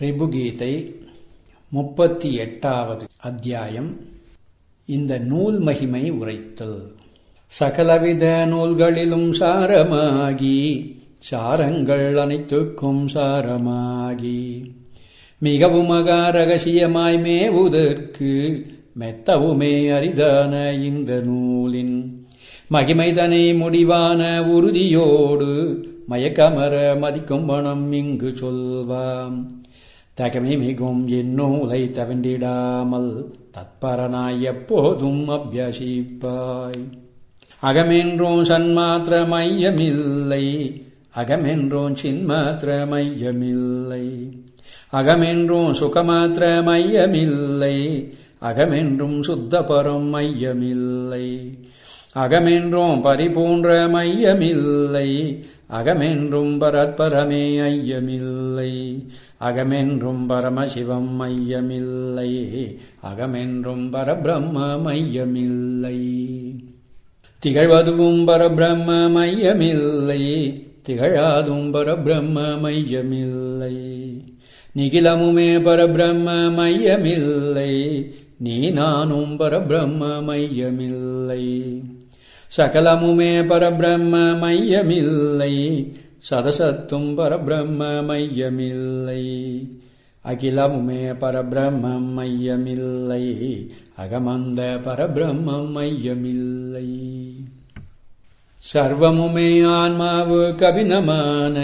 ரிபுகீதை முப்பத்தி எட்டாவது அத்தியாயம். இந்த நூல் மகிமை உரைத்தல். சகலவித நூல்களிலும் சாரமாகி சாரங்கள் அனைத்துக்கும் சாரமாகி. மிகவும் மகா ரகசியமாய் மேவுதற்கு மெத்தவுமே அரிதான இந்த நூலின். மகிமைதனை முடிவான உறுதியோடு மயக்கமர மதிக்கும் பணம் இங்கு சொல்வாம். தகமை மிகும் இன்னும் இந்நூலை தவிண்டிடாமல் தத்பரனாய் எப்போதும் அபியசிப்பாய். அகமென்றோம் சன்மாத்திர மையமில்லை அகமென்றோம் சின்மாத்திர மையமில்லை அகமென்றும் சுகமாத்திர மையமில்லை அகமென்றும் சுத்த பரம் மையமில்லை அகமென்றும் பரிபூன்ற மையமில்லை. அகமென்றும் பரத்பரமே ஐயமில்லை. அகமென்றும் பரமசிவம் மையமில்லை அகமென்றும் பரபிரம்ம மையமில்லை. திகழ்வதுவும் பரபிரம்ம மையமில்லை. திகழாதும் பரபிரம்ம மையமில்லை. நிகிலமுமே பரபிரம்ம மையமில்லை. நீ நானும் பரபிரம்ம மையமில்லை. சகலமுமே பரபிரம்ம மையமில்லை சதசத்தும் பரபிரம்ம மையமில்லை அகிலமுமே பரபிரம்மம் மையமில்லை அகமந்த பரபிரம்மம் மையமில்லை சர்வமுமே ஆன்மாவு கபினமான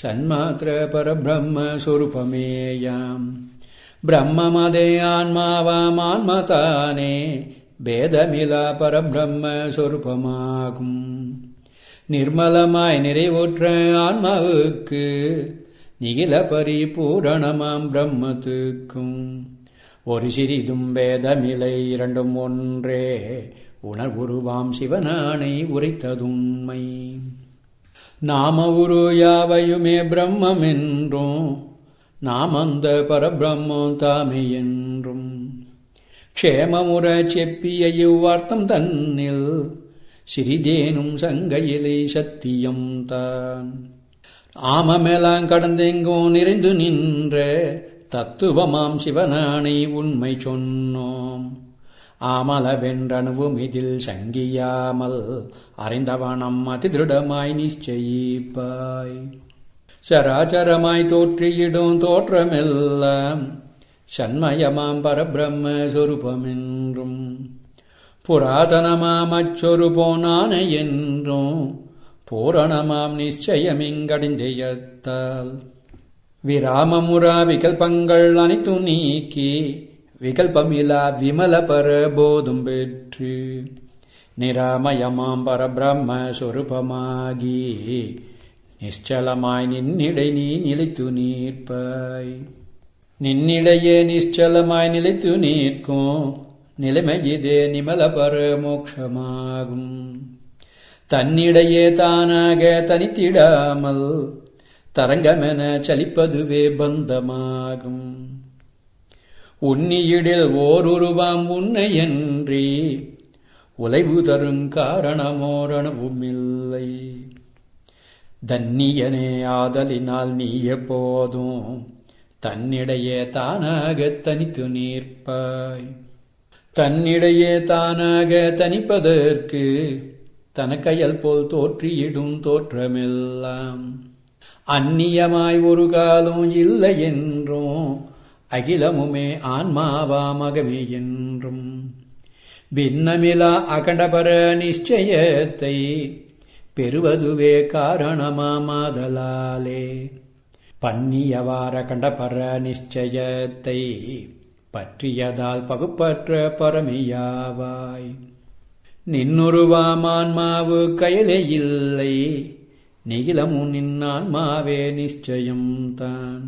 சன்மாத்திர பரபிரம்ம சொருபமேயாம் பிரம்மமதே ஆன்மாவாம் ஆன்மதானே பேதமிலா பரபிரம்ம சொருபமாகும் நிர்மலமாய் நிறைவுற்ற ஆன்மாவுக்கு நிகில பரிபூரணமாம் பிரம்மத்துக்கும். ஒரு சிறிதும் பேதமிலை இரண்டும் ஒன்றே உணர்வுருவாம் சிவனானை உரைத்ததுண்மை நாம உரு யாவையுமே பிரம்மம் என்றும் நாம் அந்த பரபிரம்மம் தாமே என்றும் க்ஷேமமுற செப்பிய இவ்வார்த்தம் தன்னில் சிறிதேனும் சங்கையிலே சத்தியம் தான் ஆமமெலாம் கடந்தெங்கோ நிறைந்து நின்ற தத்துவமாம் சிவனானை உண்மை சொன்னோம். ஆமலவென்றணுவும் இதில் சங்கியாமல் அறிந்தவனம் அதிதிருடமாய் நிச்சயிப்பாய். சராச்சரமாய் தோற்றியிடும் தோற்றமெல்லாம் சண்மயமாம் பரபிரம்ம புராதனமாம் அச்சொருபோனான என்றும் பூரணமாம் நிச்சயமிங்கடிந்தெய்யத்தால் விராமமுரா விகல்பங்கள் அனைத்தும் நீக்கி விகல்பமிலா விமல பரபோதும் பெற்று நிராமயமாம் பரபிரம்ம சொரூபமாகி நிச்சலமாய் நின்னிடை நீ நிலைத்து நீர்ப்பாய். நின்னிடையே நிச்சலமாய் நிலைத்து நீர்க்கும் இதே நிமல பரமோக்ஷமாகும். தன்னிடையே தானாக தனித்திடாமல் தரங்கமென சலிப்பதுவே பந்தமாகும். உன்னியிடில் ஓருருவாம் உன்னையன்றி உலைவு தரும் காரணமோரணவும் இல்லை தன்னியனே ஆதலினால் நீ எப்போதும் தன்னிடையே தானாக தனித்து நீர்ப்பாய் தன்னிடையே தானாக தனிப்பதற்கு தனக்கையல் போல் தோற்றியிடும் தோற்றமெல்லாம். அந்நியமாய் ஒரு காலம் இல்லை என்றும் அகிலமுமே ஆன்மாவாமகமே என்றும். பின்னமிலா அகண்டபர நிச்சயத்தை பெறுவதுவே காரணமாமாதலாலே பன்னியவார கண்டபர நிச்சயத்தை பற்றியதால் பகுப்பற்ற பரமையாவாய். நின்னுருவாமான்மாவு கையிலே இல்லை நிகிலமும் நின்னான்மாவே நிச்சயம்தான்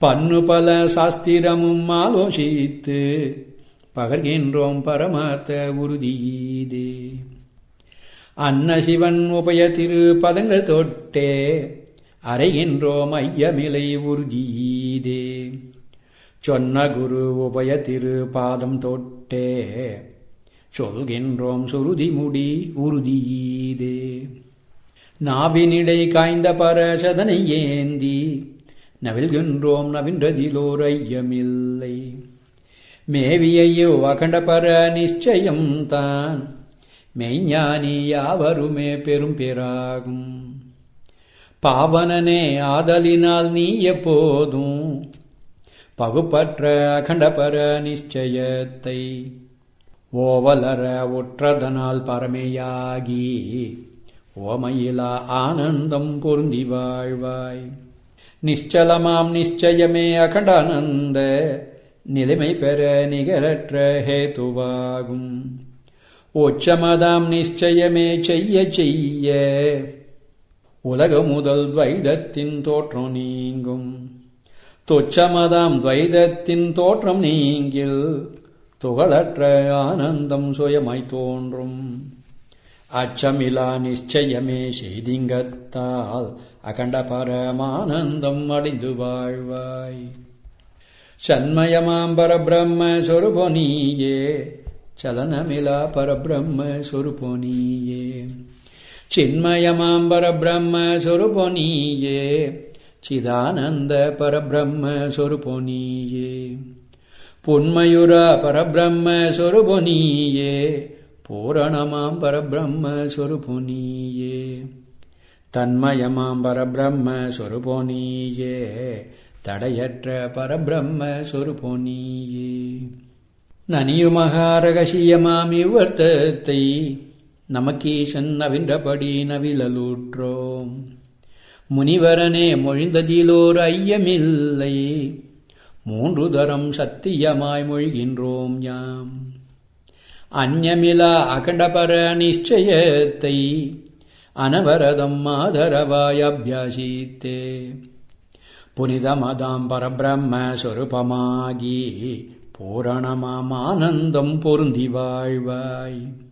பன்னு பல சாஸ்திரமும் ஆலோசித்து பகர்கின்றோம் பரமார்த்த உறுதியீதே. அன்ன சிவன் உபய திரு பதங்கள் தொட்டே அறைகின்றோம் ஐயமிலை உறுதியீதே சொன்ன குரு உபய திரு பாதம் தொட்டே சொல்கின்றோம் சுருதி முடி உறுதியீதே நாவினிடை காய்ந்த பரசதனை ஏந்தி நவில்கின்றோம் நவின்றதிலோர் ஐயமில்லை. மேவியையோ அகண்ட பர நிச்சயம்தான் மெய்ஞானி யாவருமே பெரும் பேராகும். பாவனனே ஆதலினால் நீ எப்போதும் பகுப்பற்ற அகண்டபர நிச்சயத்தை ஓவலர ஒற்றதனால் பரமையாகி ஓமையிலா ஆனந்தம் பொருந்தி வாழ்வாய். நிச்சலமாம் நிச்சயமே அகண்டானந்த நிலைமை பெற நிகரற்ற ஹேதுவாகும். உச்சமதாம் நிச்சயமே செய்ய செய்ய உலக முதல் துவைதத்தின் தோற்றம் நீங்கும். தொச்சமதாம் துவைதத்தின் தோற்றம் நீங்கில் துகளற்ற ஆனந்தம் சுயமாய் தோன்றும். அச்சமிலா நிச்சயமே செய்திங்கத்தால் அகண்ட பரமானந்தம் அடைந்து வாழ்வாய். சன்மயமாம் பரபிரம்ம சொருபொனியே சலனமிலா பரபிரம்ம சொருபொனியே சின்மயமாம் பரபிரம்ம சொருபொனியே சிதானந்த பரபிரம்ம சொருபொனியே புன்மயுர பரபிரம்ம சொருபொனியே பூரணமாம் பரபிரம்ம சொருபொனியே தன்மயமாம் பரபிரம்ம சொருபொனியே தடையற்ற பரபிரம்ம சொருபொனியே நனியுமகாரகசியமாம் இவ்வர்த்தத்தை நமக்கீசன் நவின்றபடி நவிழலூற்றோம். முனிவரனே மொழிந்ததிலோர் ஐயமில்லை. மூன்று தரம் சத்தியமாய் மொழிகின்றோம் யாம். அந்யமிலா அகண்டபர நிச்சயத்தை அனவரதம் மாதரவாய் அபியாசித்தே. புனிதமதாம் பரபிரம்ம சொருபமாகி பூரணமாம் ஆனந்தம் பொருந்தி வாழ்வாய்.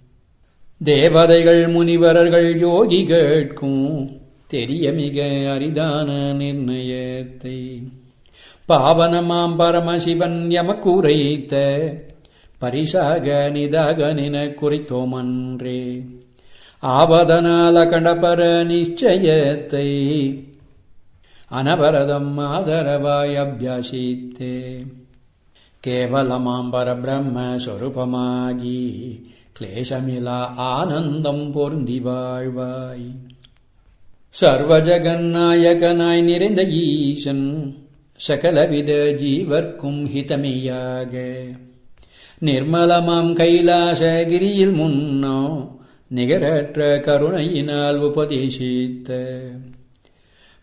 தேவதைகள் முனிவரர்கள் யோகி கேட்கும். தெரிய மிக அரிதான நிர்ணயத்தை. பாவனமாம் பரமசிவன் எமக்குரைத்த பரிசாக நிதாக நின குறித்தோமன்றே. ஆவதனால அகண்டபர நிச்சயத்தை. அனவரதம் ஆதரவாய் அபியாசித்தே. கேவலமாம் பரபிரம்ம சொருபமாகி கிளேசமிலா ஆனந்தம் பொருந்தி வாழ்வாய் சர்வஜகநாயகனாய் நிறைந்த ஈசன் சகலவித ஜீவர்க்கும் ஹிதமியாக நிர்மலமாம் கைலாசகிரியில் முன்னோ நிகரற்ற கருணையினால் உபதேசித்த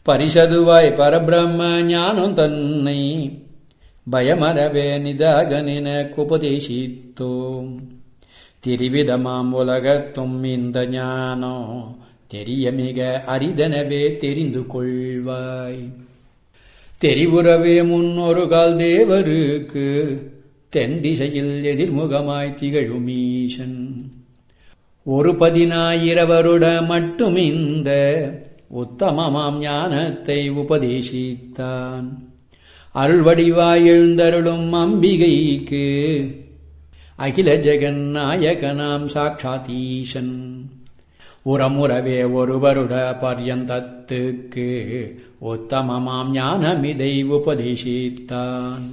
பரிசதுவாய் பரபிரம்ம ஞானம் தன்னை பயமரவே நிதாகனின உபதேசித்தோம் திரிவிதமாம் உலகத்தும் இந்த ஞானோ தெரிய மிக அரிதனவே தெரிந்து கொள்வாய். தெரிவுறவே முன்னொரு கால் தேவருக்கு தென் திசையில் எதிர்முகமாய் திகழும் ஈசன் ஒரு பதினாயிரவருட மட்டும் இந்த உத்தமமாம் ஞானத்தை உபதேசித்தான். அருள்வடிவாய் எழுந்தருளும் அம்பிகைக்கு அகில ஜெகநாயகனாம் சாட்சாத்தீசன் உரமுறவே ஒருவருட பர்யந்தத்துக்கு உத்தமமாம் ஞானமிதை உபதேசித்தான்.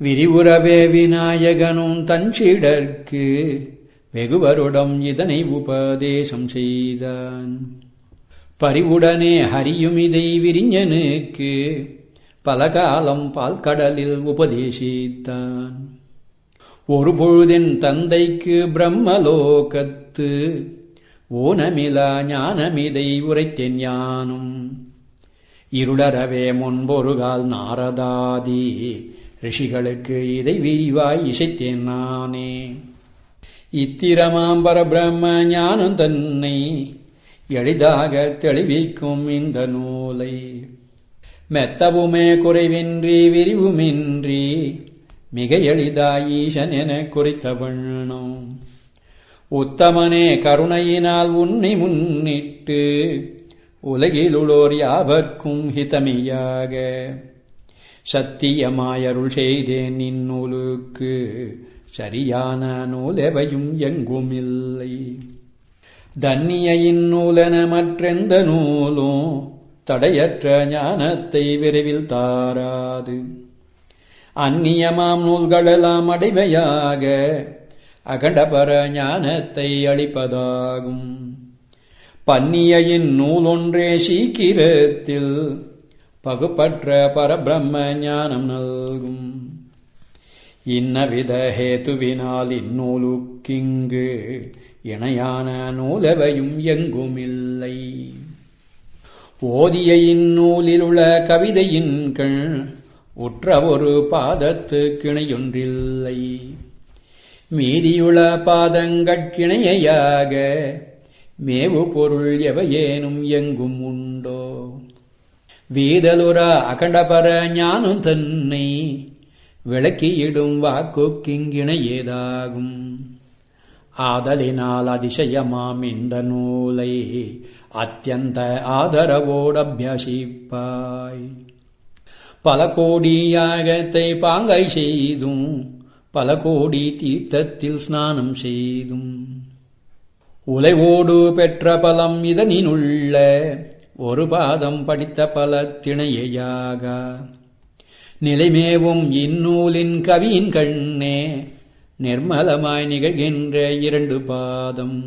விரிவுறவே விநாயகனும் தன்சிடர்க்கு வெகுவருடம் இதனை உபதேசம் செய்தான். பரிவுடனே ஹரியுமிதை விரிஞனுக்கு பலகாலம் பால்கடலில் உபதேசித்தான். ஒரு பொழுதின் தந்தைக்கு பிரம்மலோகத்து. ஊனமிலா ஞானமிதை உரைத்தேன் ஞானும் இருளறவே முன்பொருகால் நாரதாதி. ரிஷிகளுக்கு இதை விரிவாய் இசைத்தேன் நானே. இத்திரமாம்பர பிரம்ம ஞானம் தன்னை எளிதாக தெளிவிக்கும் இந்த நூலை. மெத்தவுமே குறைவின்றி விரிவுமின்றி மிக எளிதாய் ஈசன் என குறித்த வண்ணம். உத்தமனே கருணையினால் உன்னை முன்னிட்டு உலகிலுளோர் யாவர்க்கும் ஹிதமியாக. சத்தியமாயருள் செய்தேன் இந்நூலுக்கு சரியான நூலெவையும் எங்குமில்லை. தன்னிய இந்நூலென மற்றெந்த நூலும் தடையற்ற ஞானத்தை விரைவில் தாராது. அந்நியமாம் நூல்களெல்லாம் அடிமையாக அகண்டபர ஞானத்தை அளிப்பதாகும். பன்னியின் நூல் ஒன்றே சீக்கிரத்தில் பகுப்பற்ற பரபிரம்ம ஞானம் நல்கும். இன்னவித ஹேத்துவினால் இந்நூலுக்கிங்கு இணையான நூலவையும் எங்குமில்லை. ஓதிய இந்நூலிலுள்ள கவிதையின் கண் உற்ற ஒரு பாதத்து கிணையொன்றில்லை. மீதியுள பாதங்கட்கிணையாக மேவு பொருள் எவையேனும் எங்கும் உண்டோ? வீதலுற அகண்டபர ஞானம் தன்னை விளக்கியிடும் வாக்கு வாக்குக்கிங்கிணையேதாகும் ஆதலினால் அதிசயமாம் இந்த நூலை அத்தியந்த ஆதரவோடு அபியாசிப்பாய். பல கோடி யாகத்தை பாங்கை செய்தும் பல கோடி தீர்த்தத்தில் ஸ்நானம் செய்தும். உலைவோடு பெற்ற பலம் இதனினுள்ள ஒரு பாதம் படித்த பல திணையாக நிலைமேவும் இந்நூலின் கவியின் கண்ணே நிர்மலமாய் நிகழ்கின்ற இரண்டு பாதம்.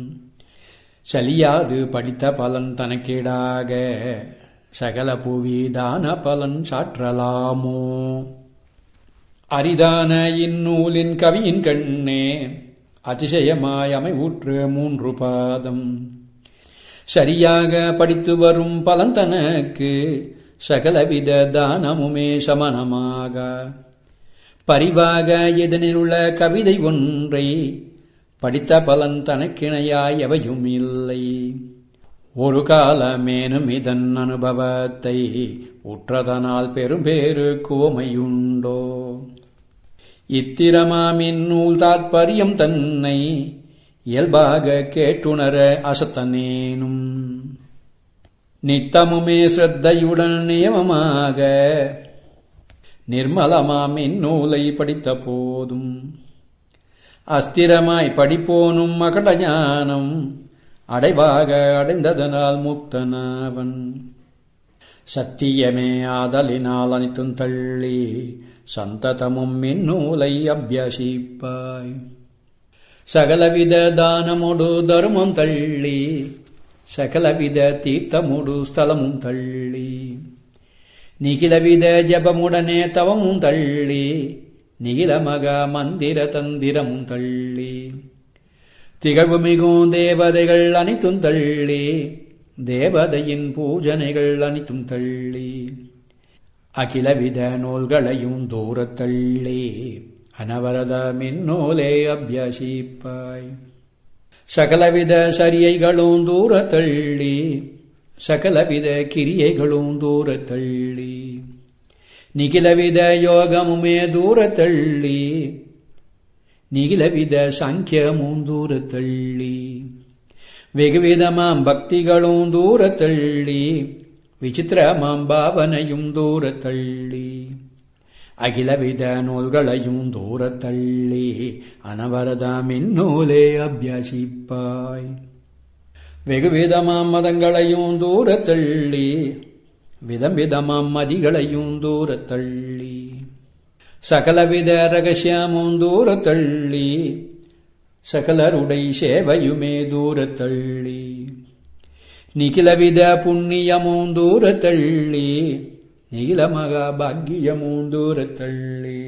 சலியாது படித்த பலன் தனக்கீடாக. சகல புவி தான பலன் சாற்றலாமோ? அரிதான இந்நூலின் கவியின் கண்ணே அதிசயமாயமை ஊற்று மூன்று பாதம். சரியாக படித்து வரும் பலன் தனக்கு சகலவித தானமுமே சமனமாக பரிவாக இதனிலுள்ள கவிதை ஒன்றை படித்த பலன் தனக்கிணையாய் எவையும் இல்லை. ஒரு காலமேனும் இதன் அனுபவத்தை உற்றதனால் பெரும்பேறு கோமையுண்டோ. இத்திரமாமின் நூல் தாத்பரியம் தன்னை இயல்பாக கேட்டுணர அசத்தனேனும். நித்தமுமே ஸ்ரத்தையுடன் நியமமாக நிர்மலமாம் இந்நூலை படித்த போதும். அஸ்திரமாய் படிப்போனும் மகட ஞானம் அடைவாக அடைந்ததனால் முக்தனாவன். சத்தியமே ஆதலினால் அனைத்தும் தள்ளி சந்ததமும் இந்நூலை அபியசிப்பாய். சகலவித தானமுடு தருமம் தள்ளி சகலவித தீர்த்தமுடு ஸ்தலமும் தள்ளி நிகிலவித ஜபமுடனே தவமும் தள்ளி நிகிலமக மந்திர தந்திரமும் தள்ளி. திகழ்வு மிகும் தேவதைகள் அனைத்தும் தள்ளி தேவதையின் பூஜனைகள் அனைத்தும் தள்ளி. அகிலவித நூல்களையும் தூரத் தள்ளி அனவரத மின்னூலே அபியசிப்பாய். சகலவித சரியைகளும் தூரத்தள்ளி சகலவித கிரியைகளும் தூரத்தள்ளி நிகிலவித யோகமுமே தூரத்தள்ளி தள்ளி நிகிலவித சாங்கியமும் தூரத் தள்ளி வெகுவிதமாம் பக்திகளும் தூரத் தள்ளி விசித்திரமாம் பாவனையும் தூரத் தள்ளி அகிலவித நூல்களையும் தூரத் தள்ளி அனவரதாம் இந்நூலே அபியசிப்பாய். வெகுவிதமாம் மதங்களையும் தூரத் தள்ளி விதம் விதமாம் மதிகளையும் தூரத் தள்ளி சகலவித ரகசியமும் தூரத் தள்ளி சகலருடை சேவையுமே தூரத் தள்ளி நிகிலவித புண்ணியமும் தூரத் தள்ளி நிகில மகா பாக்கியமும் தூரத் தள்ளி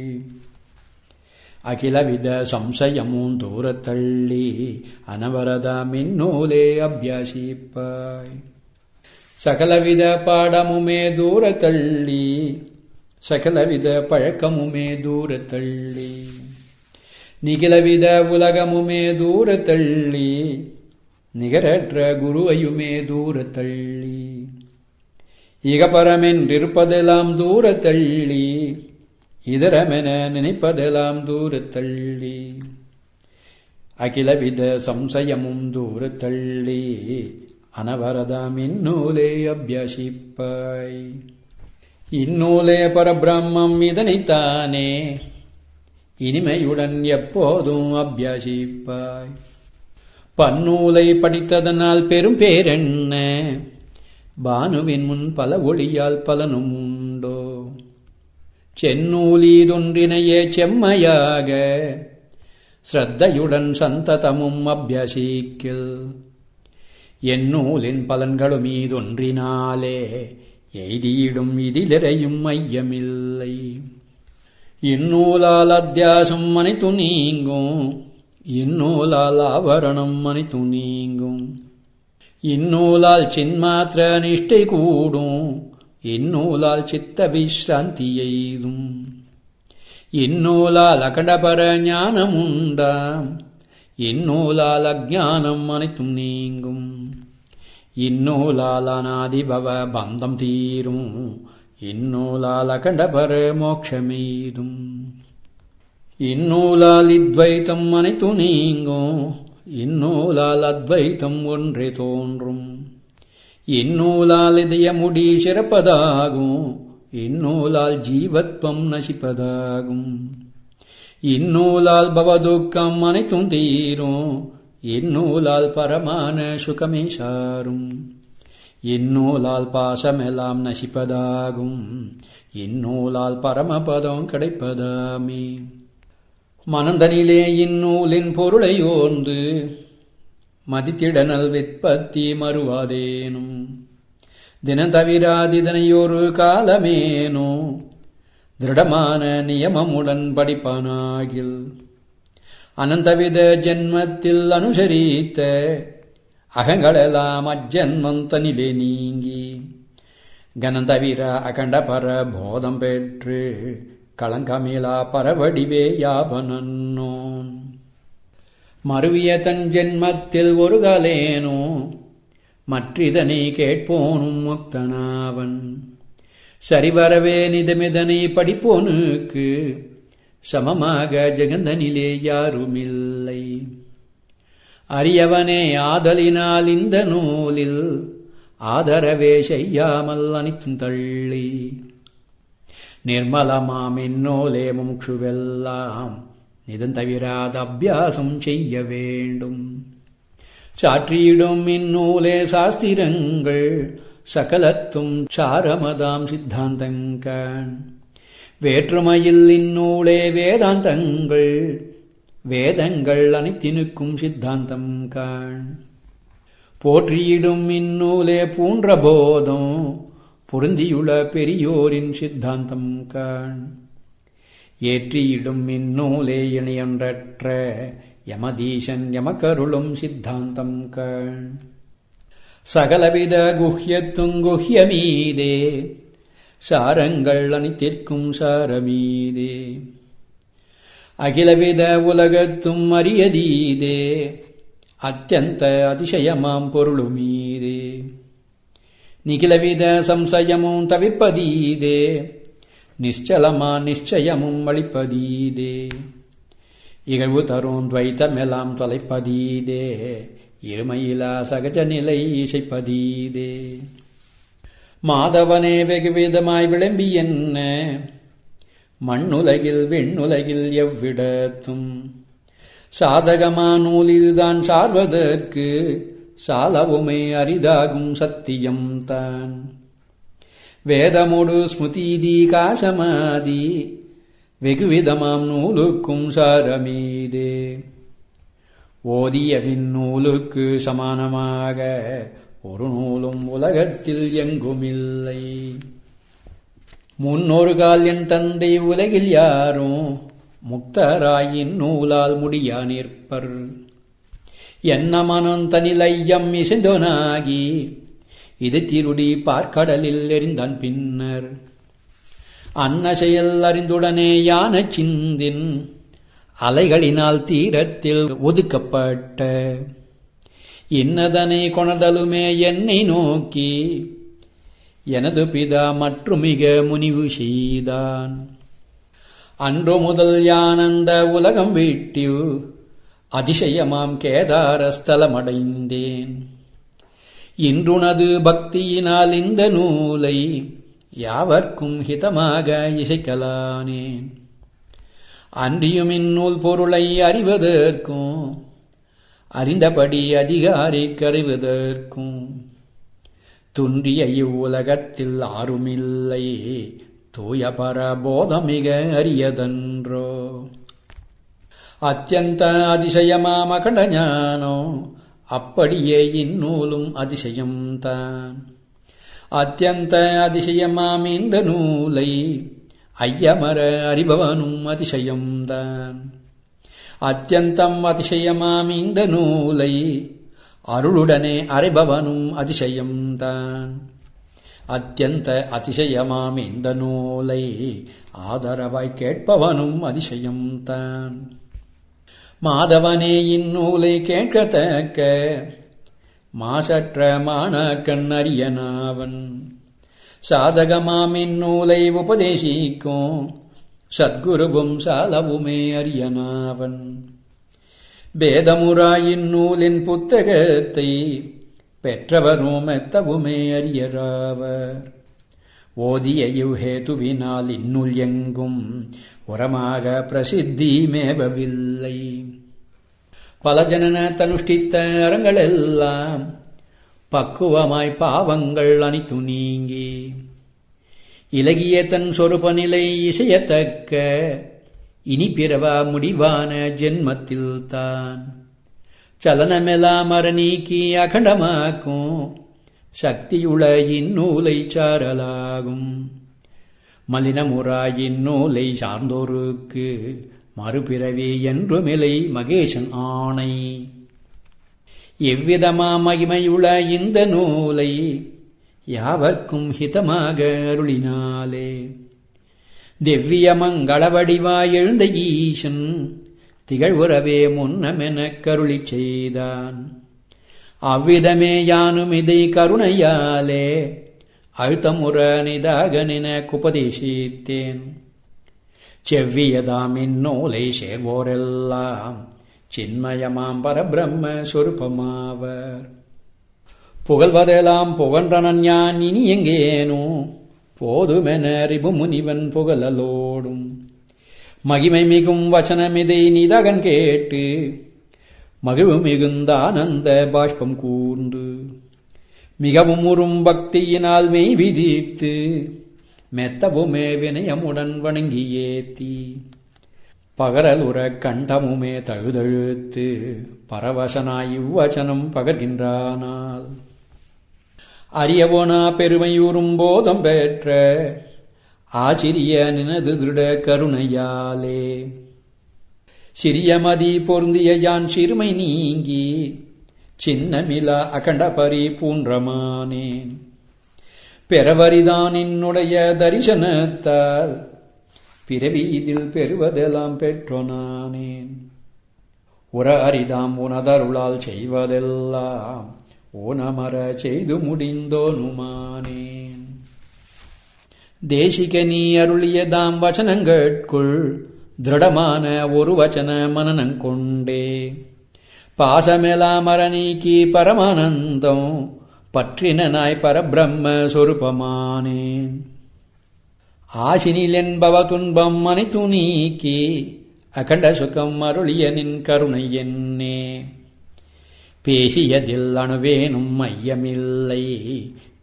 அகிலவித சம்சயமும் தூரத் தள்ளி அனவரத மின்னூலே அபியசிப்பாய் சகலவித பழக்கமுமே தூரத் தள்ளி நிகிலவித உலகமுமே தூரத் தள்ளி நிகரற்ற குருவையுமே தூரத் தள்ளி இகபரமென்றிருப்பதெல்லாம் தூரத் தள்ளி இதரமென நினைப்பதெல்லாம் தூரத் தள்ளி அகிலவித சம்சயமும் தூரத் தள்ளி அனவரதாம் இந்நூலே அபியசிப்பாய். இந்நூலே பரபிரம்மம் இதனைத்தானே. இனிமையுடன் எப்போதும் அபியாசிப்பாய். பன்னூலை படித்ததனால் பெரும் பேரென்ன? பானுவின் முன் பல ஒளியால் பலனும் உண்டோ? சென்னூலீதொன்றினையே செம்மையாக ஸ்ரத்தையுடன் சந்ததமும் அபியசிக்கில். என் நூலின் பலன்களும் மீதொன்றினாலே எய்தியிடும் இதிலிறையும் ஐயமில்லை இந்நூலால் அத்தியாசம் அனைத்து நீங்கும் இந்நூலால் ஆவரணம் அனைத்து நீங்கும். இந்நூலால் சின்மாத்திர நிஷ்டை கூடும் இந்நூலால் சித்த விசிராந்தி எய்தும். இந்நூலால் அகண்டபர ஞானம் உண்டாம் இந்நூலால் அஜானம் அனைத்தும் நீங்கும். இந்நூலாலனாதிபவ பந்தம் தீரும். இந்நூலால் அகண்டபர மோட்சமெய்தும் இந்நூலால் இத்வைத்தம் அனைத்து நீங்கும் இந்நூலால் அத்வைத்தம் ஒன்றே தோன்றும். இந்நூலால் இதயமுடி சிறப்பதாகும் இந்நூலால் ஜீவத்வம் நசிப்பதாகும். இந்நூலால் பவதுக்கம் அனைத்தும் தீரும் இந்நூலால் பரமான சுகமே சாரும். இந்நூலால் பாசமெல்லாம் நசிப்பதாகும். இந்நூலால் பரமபதம் கிடைப்பதாமே. மனந்தனிலே இந்நூலின் பொருளை ஓர்ந்து மதித்திடனல் விற்பத்தி மறுவாதேனும். தினந்தவிராதிதனையொரு காலமேனோ திருடமான நியமமுடன் படிப்பானாகில் அனந்தவித ஜென்மத்தில் அனுசரித்த அகங்களெல்லாம் அஜன்மம் தனிலே நீங்கி. கனந்தவிர அகண்ட பர போதம் பெற்று களங்கமிலா பரவடிவே யாவனன்னோன். மறுவிய தன் ஜென்மத்தில் ஒரு கலேனோ மற்றிதனை கேட்போனும் முக்தனாவன். சரிவரவே நிதமிதனை படிப்போனுக்கு சமமாக ஜெகந்தனிலே யாருமில்லை. அரியவனே ஆதலினால் இந்த நூலில் ஆதரவே செய்யாமல் அனைத்தும் தள்ளி. நிர்மலமாம் இந்நூலே முமுட்சுவெல்லாம் நிதந்தவிராத அபியாசம் செய்ய வேண்டும். சாற்றியிடும் இந்நூலே சாஸ்திரங்கள் சகலத்தும் சாரமதாம் சித்தாந்தங்கன். வேற்றுமையில் இந்நூலே வேதாந்தங்கள் வேதங்கள் அனைத்தினுக்கும் சித்தாந்தம் காண். போற்றியிடும் இந்நூலே பூன்ற போதும் பொருந்தியுள்ள பெரியோரின் சித்தாந்தம் காண். ஏற்றியிடும் இந்நூலே இணையொன்றற்ற யமதீசன் யமக்கருளும் சித்தாந்தம் கண். சகலவித குஹ்யத்தும் குஹ்யமீதே சாரங்கள் அனைத்திற்கும் சாரமீதே. அகிலவித உலகத்தும் அரியதீதே. அத்தியந்த அதிசயமாம் பொருளுமீதே. நிகிலவித சம்சயமும் தவிப்பதீதே. நிச்சலமா நிச்சயமும் அளிப்பதீதே. இகழ்வு தரும் துவைத்தமெல்லாம் தொலைப்பதீதே. இருமையிலா சகஜ நிலை இசைப்பதீதே. மாதவனே வெகுவிதமாய் விளம்பி என்ன? மண்ணுலகில் விண்ணுலகில் எவ்விடத்தும். சாதகமா நூல் இதுதான் சார்வதற்கு சாலவுமே அரிதாகும் சத்தியம் தான். வேதமுடு ஸ்முதீதி காசமாதி வெகுவிதமாம் நூலுக்கும் சாரமீதே. ஓதியவின் நூலுக்கு சமானமாக ஒரு நூலும் உலகத்தில் எங்குமில்லை. முன்னொரு கால் என் தந்தை உலகில் யாரும் முக்தராயின் நூலால் முடியா நிற்பர். என்ன மனம் தனிலையம் இசைந்தோனாகி இது திருடி பார்க்கடலில் எரிந்தான் பின்னர். அன்ன செயல் அறிந்துடனே யான சிந்தின் அலைகளினால் தீரத்தில் ஒதுக்கப்பட்ட இன்னதனை கொணர்தலுமே என்னை நோக்கி. எனது பிதா மற்றும் மிக முனிவு செய்தான். அன்று முதல் யானந்த உலகம் வீட்டி அதிசயமாம் கேதாரஸ்தலமடைந்தேன் இன்றுனது பக்தியினால் இந்த நூலை யாவர்க்கும் ஹிதமாக இசைக்கலானேன். அன்றியும் இந்நூல் பொருளை அறிவதற்கும் அறிந்தபடி அதிகாரிக்கு அறிவதற்கும் துன்றிய இவ்வுலகத்தில் ஆறுமில்லை. தூய பரபோதமிக அரியதன்றோ. அத்தியந்த அதிசயமாமகண்ட ஞானோ அப்படியே இந்நூலும் அதிசயம்தான் அத்தியந்த அதிசயமாம் இந்த நூலை ஐயமர அறிபவனும் அதிசயம்தான் அத்தியந்தம் அதிசயமாம் இந்த நூலை. அருளுடனே அறிபவனும் அதிசயம்தான் அத்தியந்த அதிசயமாம் இந்த நூலை. ஆதரவாய் கேட்பவனும் அதிசயம்தான் மாதவனே இந்நூலை கேட்கத்தக்க மாசற்ற மாணக்கண் அரியனாவன். சாதகமாம் இந்நூலை உபதேசிக்கும் சத்குருவும் சாலவுமே அரியனாவன். பேதமுறாயின் நூலின் புத்தகத்தை பெற்றவரும் மெத்தவுமே அரியராவர். ஓதிய யுஹேதுவினால் இந்நூல் எங்கும் உரமாக பிரசித்தி மேவவில்லை. பல ஜனன தனுஷ்டித்த அறங்களெல்லாம் பக்குவமாய் பாவங்கள் அனைத்து நீங்கி இலகிய தன் சொருபநிலை இசையத்தக்க இனி பிறவா முடிவான ஜென்மத்தில் தான் சலனமெல்லாம் அற அகண்டமாக்கும் சக்தியுள இந்நூலை சாரலாகும். மலினமுறாயின் நூலை சார்ந்தோருக்கு மறுபிறவி என்றுமிலை மகேசன் ஆணை. எவ்விதமா மகிமையுள இந்த நூலை யாவர்க்கும் ஹிதமாக அருளினாலே. தெவ்விய மங்களவடிவாய் எழுந்த ஈசன் திகழ்வுறவே முன்னமெனக் கருளி செய்தான். அவ்விதமே யானும் இதை கருணையாலே அழுத்தமுற நிதாக நின குபதேசித்தேன் செவ்வியதாம் இந்நூலை சேர்வோரெல்லாம் சின்மயமாம் பரபிரம்ம சொருபமாவர். புகழ்வதெல்லாம் புகன்றனன் யான் இனி எங்கேனோ? போதுமென ரிபு முனிவன் புகழலோடும். மகிமை மிகும் வச்சனமிதை நிதகன் கேட்டு மகிழ்வு மிகுந்த ஆனந்த பாஷ்பம் கூர்ந்து மிகவும் உறும் பக்தியினால் மெய் விதித்து மெத்தவுமே வினயமுடன் வணங்கி ஏத்தி பகரலுற கண்டமுமே தகுதழுத்து பரவசனாய் இவ்வச்சனம் பகர்கின்றானால். அரியவோனா பெருமையூறும் போதம் பெற்ற ஆசிரிய நினது திருட கருணையாலே. சிறியமதி பொருந்திய யான் சிறுமை நீங்கி சின்னமிலா அகண்ட பரி பூன்றமானேன். பெறவரிதான் என்னுடைய தரிசனத்தால் பிறவி இதில் பெறுவதெல்லாம் பெற்றோனானேன். உர அரிதாம் உனதருளால் செய்வதெல்லாம் ஓனமர செய்து முடிந்தோனுமானேன் தேசிக நீ அருளியதாம் வசனங்கட்குள் திருடமான ஒரு வச்சன மனநங்கொண்டே பாசமெலாமர நீக்கி பரமானந்தம் பற்றினாய் பரபிரம்ம சொருபமானேன் ஆசினிலென்பவ துன்பம் அனைத்து நீக்கி அகண்ட சுகம் அருளிய நின் கருணை என்னே. பேசியதில் அணுவேனும் ஐயமில்லை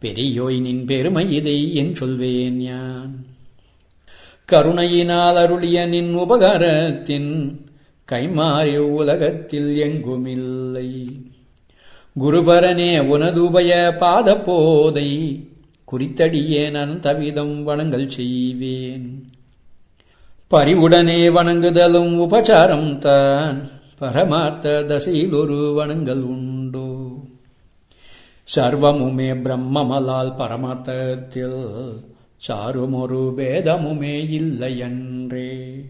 பெரியோய் நின் பெருமை இதை என் சொல்வேன் யான். கருணையினால் அருளிய நின் உபகாரத்தின் கைமாறி உலகத்தில் எங்குமில்லை. குருபரனே உனதுபய பாத போதை குறித்தடியேனன் தவிதம் வணங்கல் செய்வேன். பரிவுடனே வணங்குதலும் உபச்சாரம் தான். பரமார்த்த தசையில் ஒரு வணங்கல் உண்டோ. சர்வமுமே பிரம்மமலால் பரமார்த்தத்தில் சாருமொரு பேதமுமே இல்லையன்றே.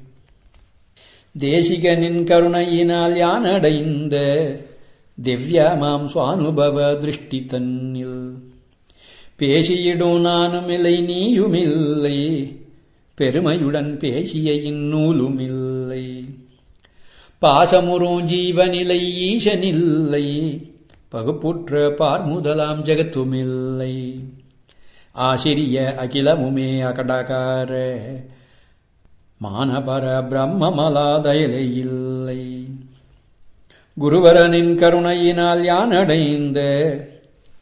தேசிகனின் கருணையினால் யானடைந்த திவ்யமாம் சுவானுபவ திருஷ்டி தன்னில். பேசியிடும் நானும் நானுமில்லை நீயுமில்லை பெருமையுடன் பேசிய இந்நூலுமில்லை பாசமுறும் ஜீவனிலை ஈசனில்லை. பகுப்புற்ற பார் முதலாம் ஜெகத்துமில்லை. ஆசிரிய அகிலமுமே அகடகார. மானபர பிரம்மமலாதயலை இல்லை குருவரனின் கருணையினால் யானடைந்த.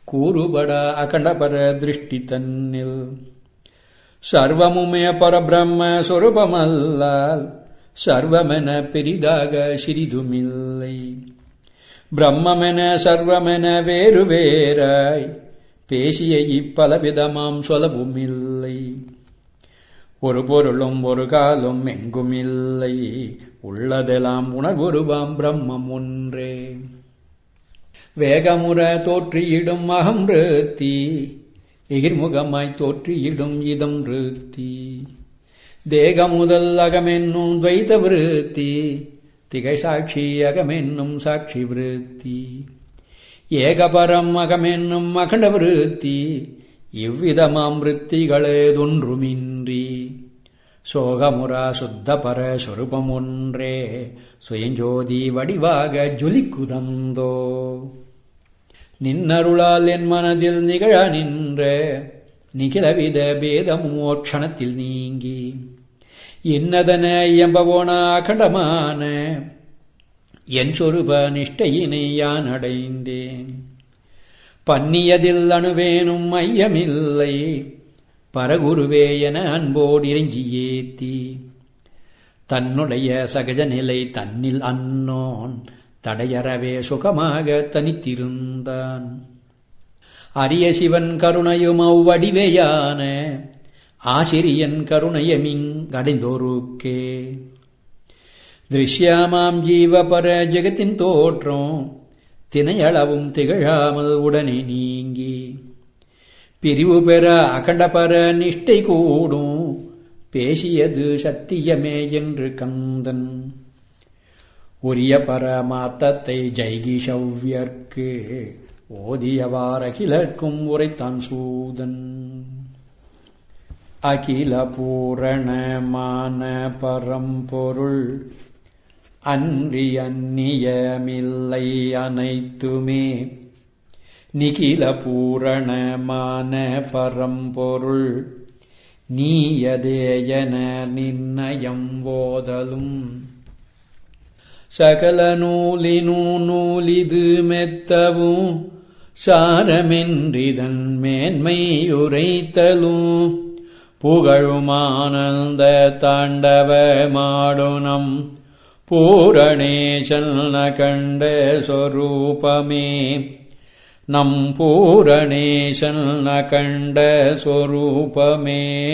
கூறுபட அகண்டபர திருஷ்டி தன்னில். சர்வமுமே பரபிரம்ம சொரூபமல்லால். சர்வமென பெரிதாக சிறிதுமில்லை. பிரம்மென சர்வமென வேறு வேறாய். பேசிய இப்பலவிதமாம் சொல்லவுமில்லை. ஒரு பொருளும் ஒரு காலும் எங்குமில்லை. உள்ளதெல்லாம் உணர்வுருவாம் பிரம்மம் ஒன்றே. வேகமுற தோற்றியிடும் அகம் ருத்தி எகிர்முகமாய் தோற்றியிடும் இதம் ருத்தி. தேகமுதல் அகமென்னும் துவைத விருத்தி திகை சாட்சி அகமென்னும் சாட்சி விருத்தி ஏகபரம் அகமென்னும் அகண்ட விருத்தி இவ்விதமாம் விருத்திகளேதொன்றுமின்றி சோகமுரா சுத்தபர சொரூபம் ஒன்றே சுயஞ்சோதி வடிவாக ஜொலிக்குதந்தோ. நின்னருளால் என் மனதில் நிகழ நின்ற நிகிலவித பேதமோ க்ஷணத்தில் நீங்கி. இன்னதன எம்பவோனா அகண்டமான என் சொருப நிஷ்டையினை யான் அடைந்தேன். பன்னியதில் அணுவேனும் ஐயமில்லை பரகுருவே என அன்போடு இறங்கி ஏத்தி. தன்னுடைய சகஜ நிலை தன்னில் அன்னோன் தடையறவே சுகமாக தனித்திருந்தான். அரிய சிவன் கருணையும் அவ்வடிவையான ஆசிரியன் கருணையமிங்கடைந்தோருக்கே திருஷ்யாமாம் ஜீவபர ஜெகத்தின் தோற்றம் தினையளவும் திகழாமல் உடனே நீங்கி. பிரிவு பெற அகண்டபர நிஷ்டை கூடும் பேசியது சத்தியமே என்று கந்தன். உரிய பரமாத்தத்தை ஜெய்கிஷவ்யர்க்கு ஓதியவாறகிலர்க்கும் உரைத்தான் சூதன். அகில பூரணமான பரம்பொருள் அன்றி அந்நியமில்லை அனைத்துமே. நிகில பூரணமான பரம்பொருள் நீயதேயன நிர்ணயம் போதலும் சகல நூலினூ நூலிது மெத்தவும். சாரமென்றிதன் மேன்மையுரைத்தலும். புகழுமானந்த தாண்டவமாடுனம். பூரணேசன கண்ட சொரூபமே. நம் பூரணேசன கண்ட சொரூபமே.